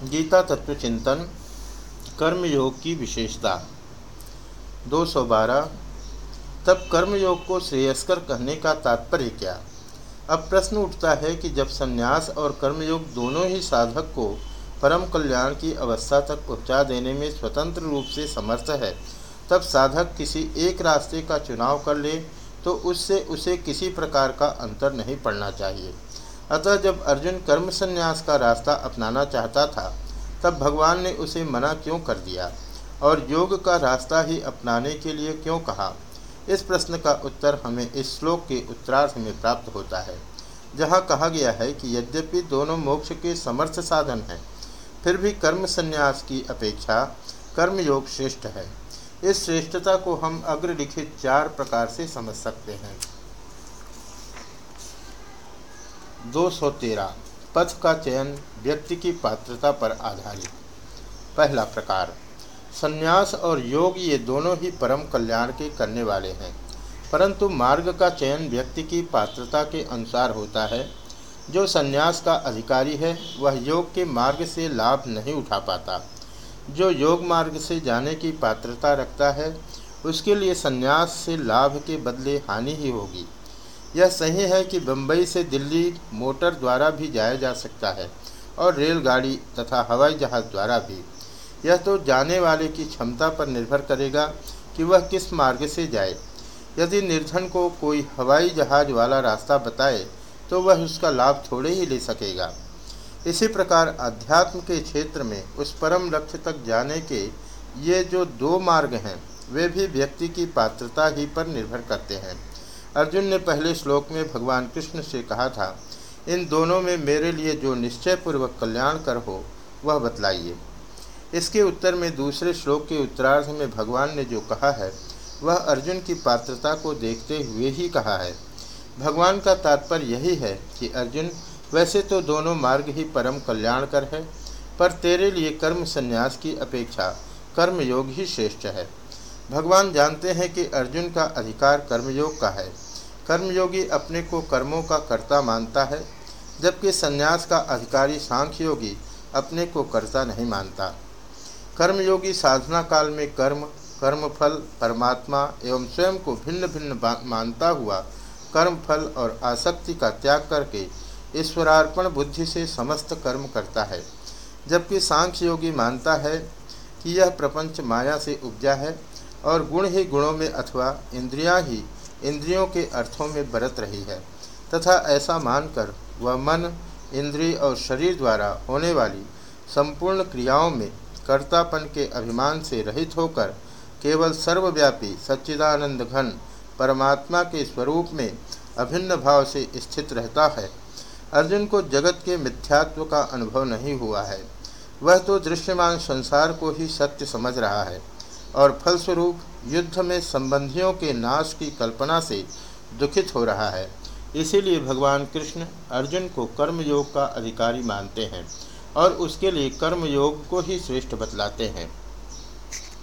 गीता तत्व चिंतन, कर्मयोग की विशेषता। 212 तब कर्मयोग को श्रेयस्कर कहने का तात्पर्य क्या? अब प्रश्न उठता है कि जब संन्यास और कर्मयोग दोनों ही साधक को परम कल्याण की अवस्था तक पहुँचा देने में स्वतंत्र रूप से समर्थ है, तब साधक किसी एक रास्ते का चुनाव कर ले तो उससे उसे किसी प्रकार का अंतर नहीं पड़ना चाहिए। अतः जब अर्जुन कर्म संन्यास का रास्ता अपनाना चाहता था, तब भगवान ने उसे मना क्यों कर दिया? और योग का रास्ता ही अपनाने के लिए क्यों कहा? इस प्रश्न का उत्तर हमें इस श्लोक के उत्तरार्थ में प्राप्त होता है, जहाँ कहा गया है कि यद्यपि दोनों मोक्ष के समर्थ साधन हैं, फिर भी कर्म संन्यास की अपेक्षा कर्मयोग श्रेष्ठ है। इस श्रेष्ठता को हम अग्रलिखित चार प्रकार से समझ सकते हैं। दो सौ तेरह, पथ का चयन व्यक्ति की पात्रता पर आधारित। पहला प्रकार, संन्यास और योग ये दोनों ही परम कल्याण के करने वाले हैं, परंतु मार्ग का चयन व्यक्ति की पात्रता के अनुसार होता है। जो संन्यास का अधिकारी है, वह योग के मार्ग से लाभ नहीं उठा पाता। जो योग मार्ग से जाने की पात्रता रखता है, उसके लिए संन्यास से लाभ के बदले हानि ही होगी। यह सही है कि बम्बई से दिल्ली मोटर द्वारा भी जाया जा सकता है और रेलगाड़ी तथा हवाई जहाज़ द्वारा भी। यह तो जाने वाले की क्षमता पर निर्भर करेगा कि वह किस मार्ग से जाए। यदि निर्धन को कोई हवाई जहाज़ वाला रास्ता बताए तो वह उसका लाभ थोड़े ही ले सकेगा। इसी प्रकार अध्यात्म के क्षेत्र में उस परम लक्ष्य तक जाने के ये जो दो मार्ग हैं, वे भी व्यक्ति की पात्रता ही पर निर्भर करते हैं। अर्जुन ने पहले श्लोक में भगवान कृष्ण से कहा था, इन दोनों में मेरे लिए जो निश्चय पूर्वक कल्याण कर हो, वह बतलाइए। इसके उत्तर में दूसरे श्लोक के उत्तरार्ध में भगवान ने जो कहा है, वह अर्जुन की पात्रता को देखते हुए ही कहा है। भगवान का तात्पर्य यही है कि अर्जुन, वैसे तो दोनों मार्ग ही परम कल्याणकर है, पर तेरे लिए कर्म संन्यास की अपेक्षा कर्मयोग ही श्रेष्ठ है। भगवान जानते हैं कि अर्जुन का अधिकार कर्मयोग का है। कर्मयोगी अपने को कर्मों का कर्ता मानता है, जबकि संन्यास का अधिकारी सांख्य योगी अपने को कर्ता नहीं मानता। कर्मयोगी साधना काल में कर्म, कर्मफल, परमात्मा एवं स्वयं को भिन्न भिन्न मानता हुआ कर्मफल और आसक्ति का त्याग करके ईश्वरार्पण बुद्धि से समस्त कर्म करता है, जबकि सांख्य योगी मानता है कि यह प्रपंच माया से उपजा है और गुण ही गुणों में अथवा इंद्रियाँ ही इंद्रियों के अर्थों में बरत रही है, तथा ऐसा मानकर वह मन, इंद्रिय और शरीर द्वारा होने वाली संपूर्ण क्रियाओं में कर्तापन के अभिमान से रहित होकर केवल सर्वव्यापी सच्चिदानंद घन परमात्मा के स्वरूप में अभिन्न भाव से स्थित रहता है। अर्जुन को जगत के मिथ्यात्व का अनुभव नहीं हुआ है। वह तो दृश्यमान संसार को ही सत्य समझ रहा है। और फलस्वरूप युद्ध में संबंधियों के नाश की कल्पना से दुखित हो रहा है। इसीलिए भगवान कृष्ण अर्जुन को कर्मयोग का अधिकारी मानते हैं और उसके लिए कर्मयोग को ही श्रेष्ठ बतलाते हैं।